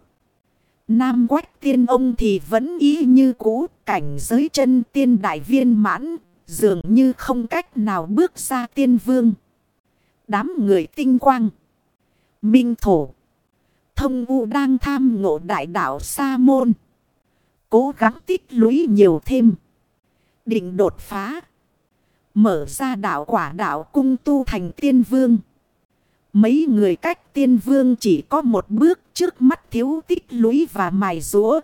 S1: Nam quách tiên ông thì vẫn ý như cũ, cảnh giới chân tiên đại viên mãn, dường như không cách nào bước ra tiên vương. Đám người tinh quang. Minh thổ. Thông U đang tham ngộ đại đạo Sa môn. Cố gắng tích lũy nhiều thêm. Định đột phá. Mở ra đạo quả đạo cung tu thành tiên vương. Mấy người cách tiên vương chỉ có một bước trước mắt thiếu tích lũy và mài rũa.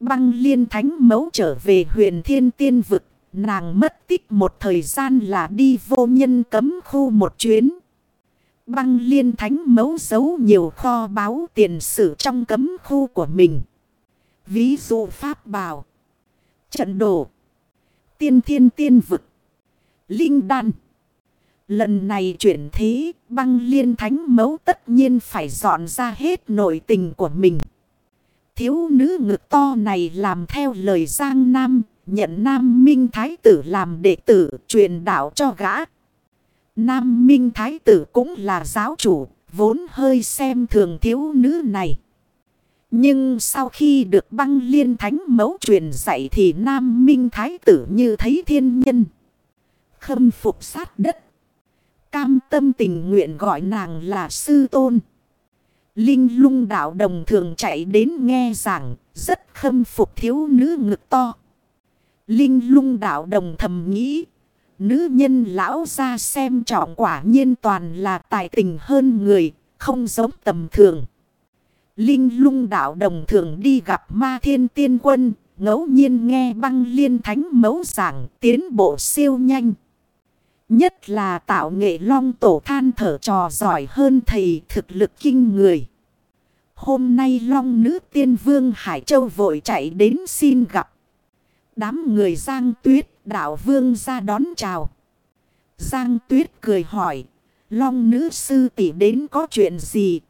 S1: Băng liên thánh mấu trở về huyền thiên tiên vực. Nàng mất tích một thời gian là đi vô nhân cấm khu một chuyến. Băng liên thánh mấu giấu nhiều kho báu tiền sử trong cấm khu của mình. Ví dụ Pháp Bảo. Trận đổ. Tiên thiên tiên vực. Linh đan. Lần này chuyển thế băng liên thánh mấu tất nhiên phải dọn ra hết nội tình của mình. Thiếu nữ ngực to này làm theo lời Giang Nam, nhận Nam Minh Thái tử làm đệ tử truyền đạo cho gã. Nam Minh Thái tử cũng là giáo chủ, vốn hơi xem thường thiếu nữ này. Nhưng sau khi được băng liên thánh mẫu truyền dạy thì Nam Minh Thái tử như thấy thiên nhân. Khâm phục sát đất. Cam tâm tình nguyện gọi nàng là sư tôn. Linh lung đạo đồng thường chạy đến nghe giảng, rất khâm phục thiếu nữ ngực to. Linh lung đạo đồng thầm nghĩ, nữ nhân lão ra xem trọng quả nhiên toàn là tài tình hơn người, không giống tầm thường. Linh lung đạo đồng thường đi gặp ma thiên tiên quân, ngẫu nhiên nghe băng liên thánh mấu giảng tiến bộ siêu nhanh. Nhất là tạo nghệ long tổ than thở trò giỏi hơn thầy thực lực kinh người. Hôm nay long nữ tiên vương Hải Châu vội chạy đến xin gặp. Đám người giang tuyết, đạo vương ra đón chào. Giang tuyết cười hỏi. Long nữ sư tỷ đến có chuyện gì?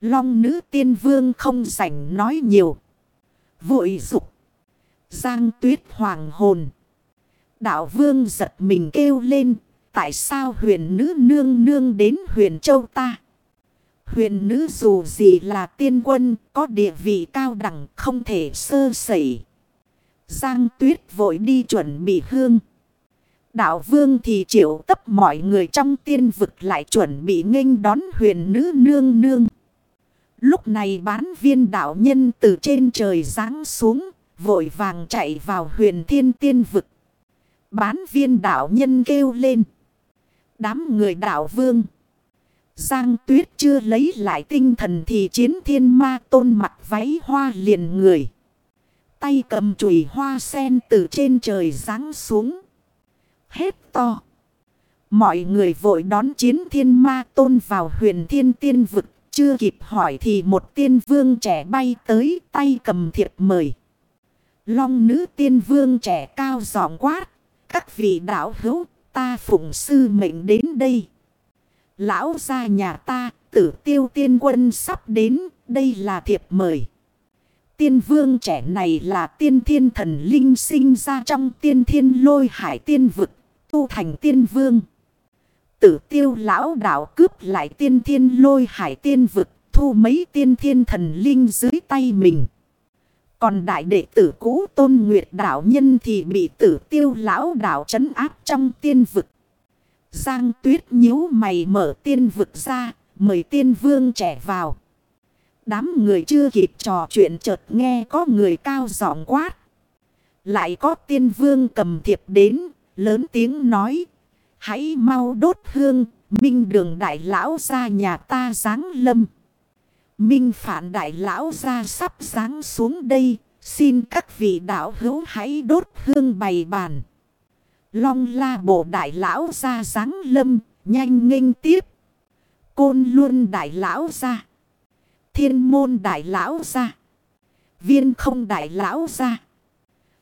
S1: Long nữ tiên vương không rảnh nói nhiều. Vội dục. Giang tuyết hoàng hồn. Đạo vương giật mình kêu lên. Tại sao huyền nữ nương nương đến huyền châu ta? Huyền nữ dù gì là tiên quân, có địa vị cao đẳng không thể sơ sẩy. Giang tuyết vội đi chuẩn bị hương. Đạo vương thì triệu tấp mọi người trong tiên vực lại chuẩn bị nghênh đón huyền nữ nương nương. Lúc này bán viên đạo nhân từ trên trời giáng xuống, vội vàng chạy vào huyền thiên tiên vực. Bán viên đạo nhân kêu lên. Đám người đạo vương. Giang tuyết chưa lấy lại tinh thần thì chiến thiên ma tôn mặt váy hoa liền người. Tay cầm chùy hoa sen từ trên trời giáng xuống. Hết to. Mọi người vội đón chiến thiên ma tôn vào huyền thiên tiên vực. Chưa kịp hỏi thì một tiên vương trẻ bay tới tay cầm thiệp mời. Long nữ tiên vương trẻ cao giọng quát. Các vị đạo hữu, ta phụng sư mệnh đến đây. Lão gia nhà ta, tử tiêu tiên quân sắp đến. Đây là thiệp mời. Tiên vương trẻ này là tiên thiên thần linh sinh ra trong tiên thiên lôi hải tiên vực. Tu thành tiên vương. Tử tiêu lão đạo cướp lại tiên thiên lôi hải tiên vực. Thu mấy tiên thiên thần linh dưới tay mình. Còn đại đệ tử cũ tôn nguyệt đạo nhân thì bị tử tiêu lão đạo trấn áp trong tiên vực. Giang tuyết nhíu mày mở tiên vực ra, mời tiên vương trẻ vào. Đám người chưa kịp trò chuyện chợt nghe có người cao giọng quát. Lại có tiên vương cầm thiệp đến, lớn tiếng nói. Hãy mau đốt hương, minh đường đại lão ra nhà ta giáng lâm. Minh phản đại lão ra sắp sáng xuống đây, xin các vị đạo hữu hãy đốt hương bày bàn. Long la bộ đại lão ra dáng lâm, nhanh nghênh tiếp. Côn luôn đại lão ra. Thiên môn đại lão ra. Viên không đại lão ra.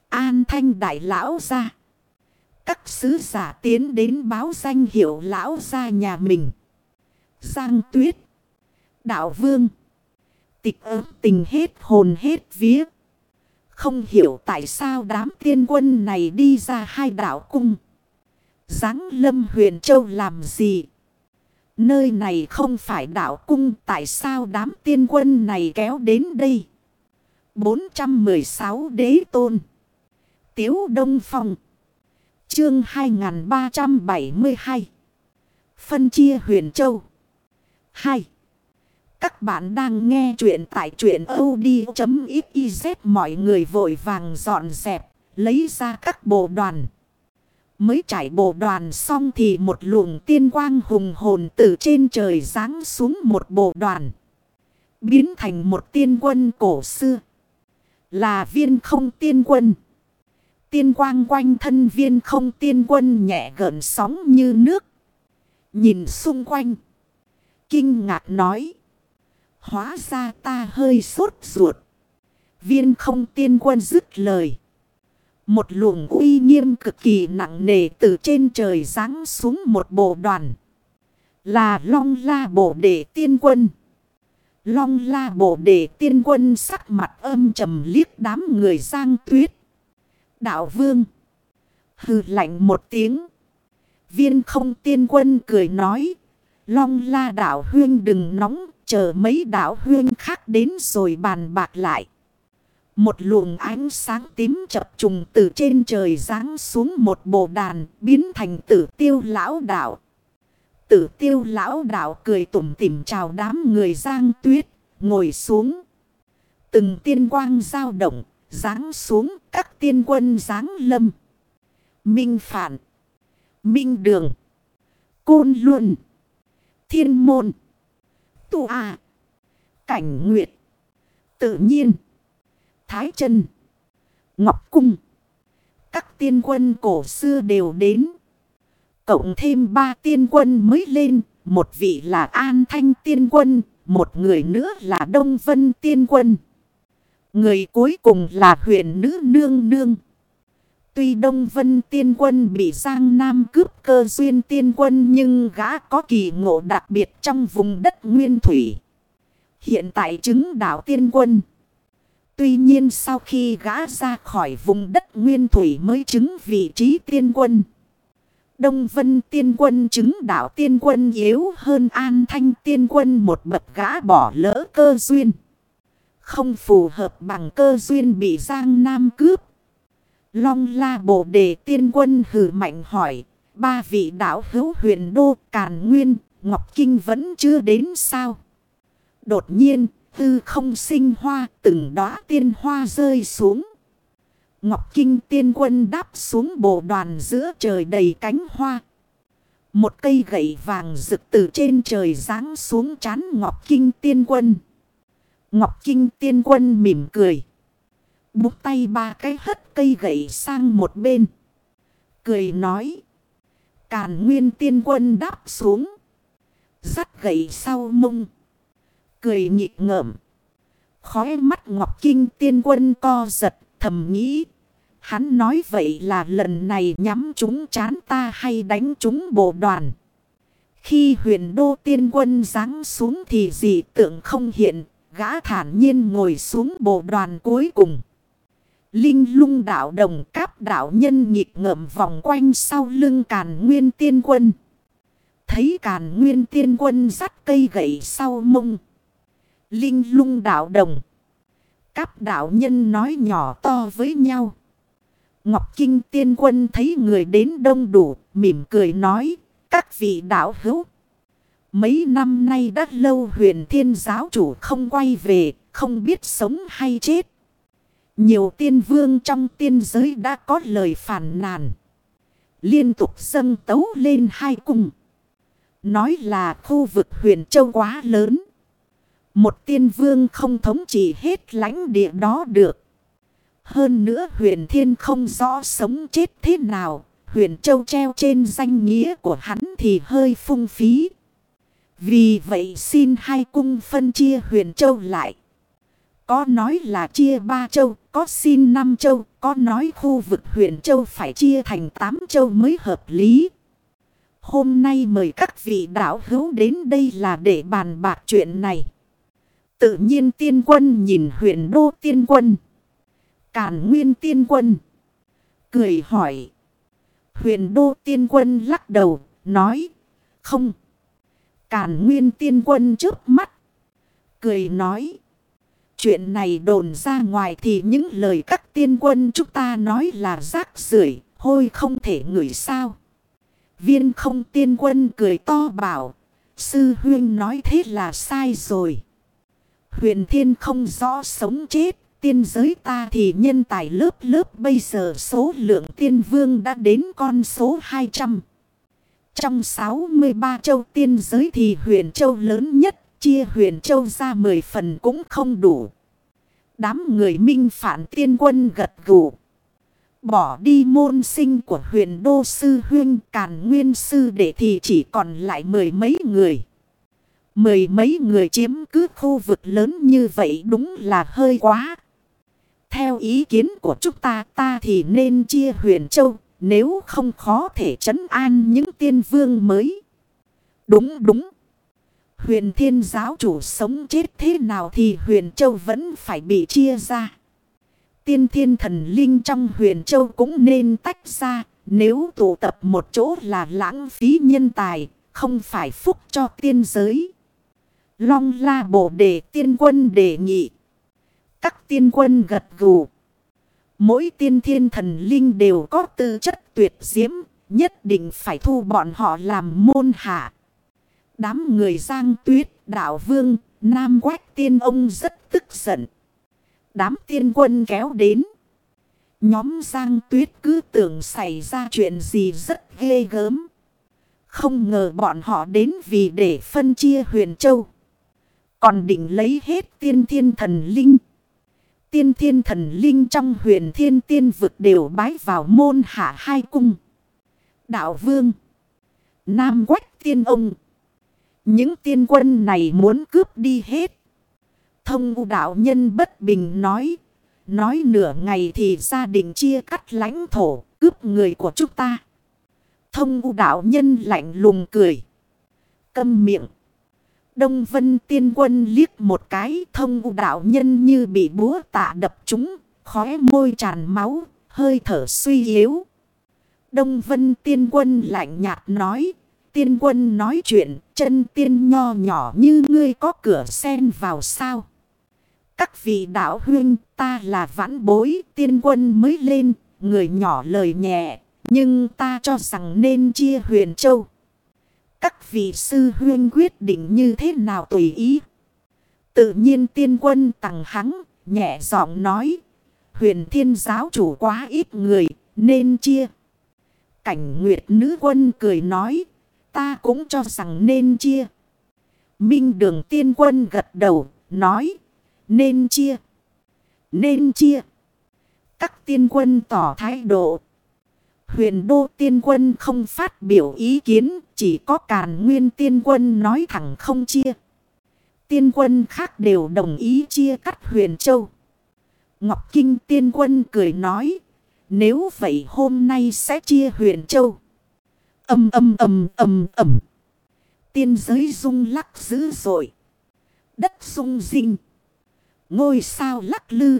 S1: An thanh đại lão ra. Các sứ giả tiến đến báo danh hiệu lão ra nhà mình. Giang tuyết. Đạo vương. Tịch ớt tình hết, hồn hết, vía. Không hiểu tại sao đám tiên quân này đi ra hai đảo cung. Giáng lâm huyền châu làm gì? Nơi này không phải đảo cung, tại sao đám tiên quân này kéo đến đây? 416 đế tôn. Tiếu Đông Phong. Chương 2372. Phân chia huyền châu. 2. Các bạn đang nghe chuyện tại chuyện od.xyz mọi người vội vàng dọn dẹp, lấy ra các bộ đoàn. Mới trải bộ đoàn xong thì một luồng tiên quang hùng hồn từ trên trời giáng xuống một bộ đoàn. Biến thành một tiên quân cổ xưa. Là viên không tiên quân. Tiên quang quanh thân viên không tiên quân nhẹ gợn sóng như nước. Nhìn xung quanh. Kinh ngạc nói. Hóa ra ta hơi sốt ruột. Viên không tiên quân dứt lời. Một luồng uy nghiêm cực kỳ nặng nề từ trên trời giáng xuống một bộ đoàn. Là long la bộ đệ tiên quân. Long la bộ đệ tiên quân sắc mặt âm trầm liếc đám người giang tuyết. Đạo vương. Hừ lạnh một tiếng. Viên không tiên quân cười nói. Long la đạo huyên đừng nóng chờ mấy đạo huyên khác đến rồi bàn bạc lại. Một luồng ánh sáng tím chập trùng từ trên trời giáng xuống một bộ đàn biến thành tử tiêu lão đạo. Tử tiêu lão đạo cười tủm tỉm chào đám người giang tuyết, ngồi xuống. Từng tiên quang giao động, giáng xuống các tiên quân giáng lâm. Minh phản, minh đường, côn luân, thiên môn tu à. Cảnh nguyệt. Tự nhiên. Thái chân. Ngọc cung. Các tiên quân cổ xưa đều đến. Cộng thêm ba tiên quân mới lên. Một vị là An Thanh tiên quân. Một người nữa là Đông Vân tiên quân. Người cuối cùng là huyện nữ nương nương. Tuy Đông Vân tiên quân bị Giang Nam cướp cơ duyên tiên quân nhưng gã có kỳ ngộ đặc biệt trong vùng đất nguyên thủy. Hiện tại chứng đảo tiên quân. Tuy nhiên sau khi gã ra khỏi vùng đất nguyên thủy mới chứng vị trí tiên quân. Đông Vân tiên quân chứng đạo tiên quân yếu hơn an thanh tiên quân một bậc gã bỏ lỡ cơ duyên. Không phù hợp bằng cơ duyên bị Giang Nam cướp. Long la bộ đề tiên quân hử mạnh hỏi. Ba vị đảo hữu huyền đô Càn Nguyên, Ngọc Kinh vẫn chưa đến sao? Đột nhiên, tư không sinh hoa, từng đóa tiên hoa rơi xuống. Ngọc Kinh tiên quân đáp xuống bộ đoàn giữa trời đầy cánh hoa. Một cây gậy vàng rực từ trên trời giáng xuống chán Ngọc Kinh tiên quân. Ngọc Kinh tiên quân mỉm cười. Bút tay ba cái hất cây gậy sang một bên. Cười nói. Càn nguyên tiên quân đáp xuống. Dắt gậy sau mông. Cười nhịp ngợm. Khói mắt Ngọc Kinh tiên quân co giật thầm nghĩ. Hắn nói vậy là lần này nhắm chúng chán ta hay đánh chúng bộ đoàn. Khi huyền đô tiên quân giáng xuống thì dị tượng không hiện, gã thản nhiên ngồi xuống bộ đoàn cuối cùng. Linh lung đạo đồng cáp đạo nhân nhịp ngợm vòng quanh sau lưng càn nguyên tiên quân. Thấy càn nguyên tiên quân dắt cây gậy sau mông. Linh lung đạo đồng. Cáp đạo nhân nói nhỏ to với nhau. Ngọc Kinh tiên quân thấy người đến đông đủ, mỉm cười nói, các vị đạo hữu. Mấy năm nay đã lâu huyền thiên giáo chủ không quay về, không biết sống hay chết. Nhiều tiên vương trong tiên giới đã có lời phản nàn. Liên tục dâng tấu lên hai cung. Nói là khu vực huyền châu quá lớn. Một tiên vương không thống trị hết lãnh địa đó được. Hơn nữa huyền thiên không rõ sống chết thế nào. Huyền châu treo trên danh nghĩa của hắn thì hơi phung phí. Vì vậy xin hai cung phân chia huyền châu lại. Có nói là chia ba châu, có xin năm châu, có nói khu vực huyện châu phải chia thành tám châu mới hợp lý. Hôm nay mời các vị đạo hữu đến đây là để bàn bạc chuyện này. Tự nhiên tiên quân nhìn huyện đô tiên quân. Càn nguyên tiên quân. Cười hỏi. huyện đô tiên quân lắc đầu, nói. Không. Càn nguyên tiên quân trước mắt. Cười nói. Chuyện này đồn ra ngoài thì những lời các tiên quân chúng ta nói là rác rưởi hôi không thể ngửi sao. Viên không tiên quân cười to bảo. Sư huyên nói thế là sai rồi. Huyền thiên không rõ sống chết. Tiên giới ta thì nhân tài lớp lớp bây giờ số lượng tiên vương đã đến con số 200. Trong 63 châu tiên giới thì huyền châu lớn nhất, chia huyền châu ra 10 phần cũng không đủ. Đám người minh phản tiên quân gật gù. Bỏ đi môn sinh của huyền đô sư huyên, càn nguyên sư để thì chỉ còn lại mười mấy người. Mười mấy người chiếm cứ khu vực lớn như vậy đúng là hơi quá. Theo ý kiến của chúng ta ta thì nên chia huyền châu, nếu không khó thể trấn an những tiên vương mới. Đúng đúng. Huyền thiên giáo chủ sống chết thế nào thì huyền châu vẫn phải bị chia ra. Tiên thiên thần linh trong huyền châu cũng nên tách ra. Nếu tụ tập một chỗ là lãng phí nhân tài, không phải phúc cho tiên giới. Long la bổ đề tiên quân đề nghị. Các tiên quân gật gù. Mỗi tiên thiên thần linh đều có tư chất tuyệt diễm, nhất định phải thu bọn họ làm môn hạ. Đám người giang tuyết, đạo vương, nam quách tiên ông rất tức giận. Đám tiên quân kéo đến. Nhóm giang tuyết cứ tưởng xảy ra chuyện gì rất ghê gớm. Không ngờ bọn họ đến vì để phân chia huyền châu. Còn định lấy hết tiên thiên thần linh. Tiên thiên thần linh trong huyền thiên tiên vực đều bái vào môn hạ hai cung. Đạo vương. Nam quách tiên ông. Những tiên quân này muốn cướp đi hết. Thông u đạo nhân bất bình nói. Nói nửa ngày thì gia đình chia cắt lãnh thổ cướp người của chúng ta. Thông u đạo nhân lạnh lùng cười. Câm miệng. Đông vân tiên quân liếc một cái thông u đạo nhân như bị búa tạ đập chúng. Khóe môi tràn máu, hơi thở suy yếu. Đông Vân Tiên Quân lạnh nhạt nói. Tiên Quân nói chuyện chân tiên nho nhỏ như ngươi có cửa sen vào sao. Các vị đạo huyên ta là vãn bối tiên quân mới lên. Người nhỏ lời nhẹ. Nhưng ta cho rằng nên chia huyền châu. Các vị sư huyên quyết định như thế nào tùy ý. Tự nhiên tiên quân tặng hắn, nhẹ giọng nói. Huyền thiên giáo chủ quá ít người, nên chia. Cảnh nguyệt nữ quân cười nói. Ta cũng cho rằng nên chia. Minh đường tiên quân gật đầu, nói. Nên chia. Nên chia. Các tiên quân tỏ thái độ. Huyền đô tiên quân không phát biểu ý kiến, chỉ có càn nguyên tiên quân nói thẳng không chia. Tiên quân khác đều đồng ý chia cắt huyền châu. Ngọc Kinh tiên quân cười nói, nếu vậy hôm nay sẽ chia huyền châu. Âm âm âm âm âm. Tiên giới rung lắc dữ dội. Đất rung rinh. Ngôi sao lắc lư.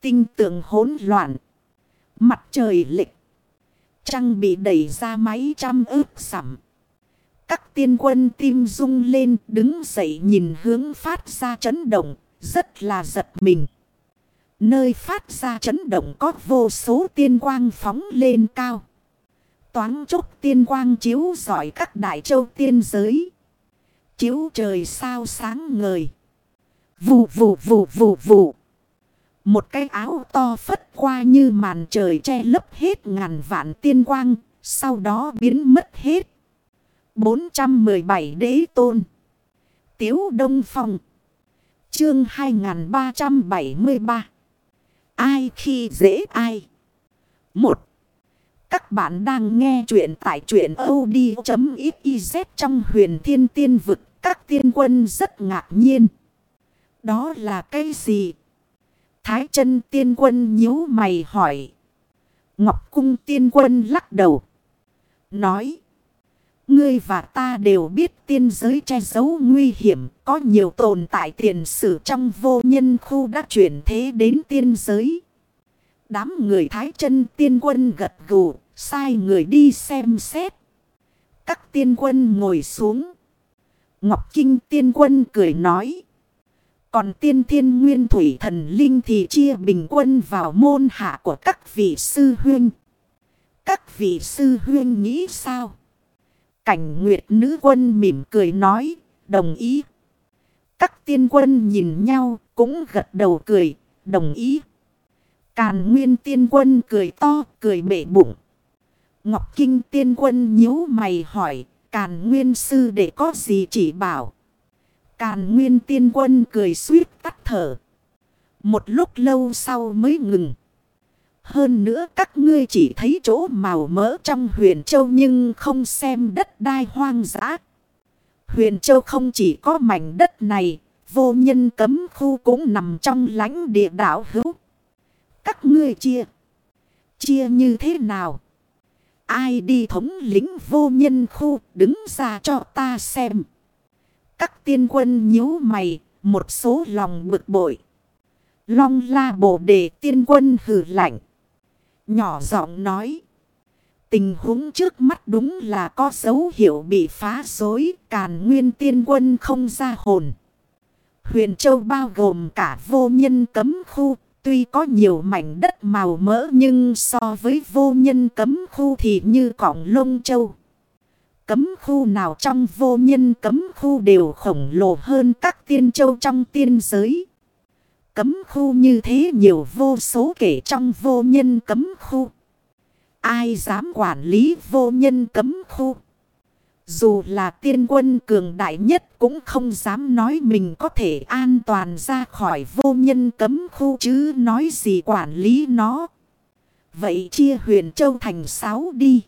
S1: Tinh tượng hỗn loạn. Mặt trời lịch. Trăng bị đẩy ra máy trăm ướp sẵm. Các tiên quân tim rung lên, đứng dậy nhìn hướng phát ra chấn động. Rất là giật mình. Nơi phát ra chấn động có vô số tiên quang phóng lên cao. Toán chốc tiên quang chiếu giỏi các đại châu tiên giới. Chiếu trời sao sáng ngời. Vù vù vù vù vù. Một cái áo to phất qua như màn trời che lấp hết ngàn vạn tiên quang, sau đó biến mất hết. 417 đế tôn. Tiếu Đông Phong. Chương 2373. Ai khi dễ ai? Một. Các bạn đang nghe chuyện tại chuyện od.xyz trong huyền thiên tiên vực. Các tiên quân rất ngạc nhiên. Đó là cái gì? Thái chân tiên quân nhíu mày hỏi. Ngọc cung tiên quân lắc đầu. Nói. Ngươi và ta đều biết tiên giới che giấu nguy hiểm. Có nhiều tồn tại tiền sử trong vô nhân khu đã chuyển thế đến tiên giới. Đám người thái chân tiên quân gật gù. Sai người đi xem xét. Các tiên quân ngồi xuống. Ngọc Kinh tiên quân cười nói. Còn tiên thiên nguyên thủy thần linh thì chia bình quân vào môn hạ của các vị sư huyên. Các vị sư huyên nghĩ sao? Cảnh nguyệt nữ quân mỉm cười nói, đồng ý. Các tiên quân nhìn nhau cũng gật đầu cười, đồng ý. Càn nguyên tiên quân cười to, cười bể bụng. Ngọc Kinh tiên quân nhíu mày hỏi, Càn nguyên sư để có gì chỉ bảo. Càn nguyên tiên quân cười suýt tắt thở. Một lúc lâu sau mới ngừng. Hơn nữa các ngươi chỉ thấy chỗ màu mỡ trong huyền châu nhưng không xem đất đai hoang dã. Huyền châu không chỉ có mảnh đất này, vô nhân cấm khu cũng nằm trong lãnh địa đảo hữu. Các ngươi chia. Chia như thế nào? Ai đi thống lĩnh vô nhân khu đứng ra cho ta xem. Các tiên quân nhíu mày, một số lòng bực bội. Long la bổ đề tiên quân hử lạnh. Nhỏ giọng nói. Tình huống trước mắt đúng là có dấu hiệu bị phá rối. Càn nguyên tiên quân không ra hồn. Huyền Châu bao gồm cả vô nhân cấm khu. Tuy có nhiều mảnh đất màu mỡ nhưng so với vô nhân cấm khu thì như cọng lông châu. Cấm khu nào trong vô nhân cấm khu đều khổng lồ hơn các tiên châu trong tiên giới. Cấm khu như thế nhiều vô số kể trong vô nhân cấm khu. Ai dám quản lý vô nhân cấm khu? Dù là tiên quân cường đại nhất cũng không dám nói mình có thể an toàn ra khỏi vô nhân cấm khu chứ nói gì quản lý nó. Vậy chia huyền châu thành sáu đi.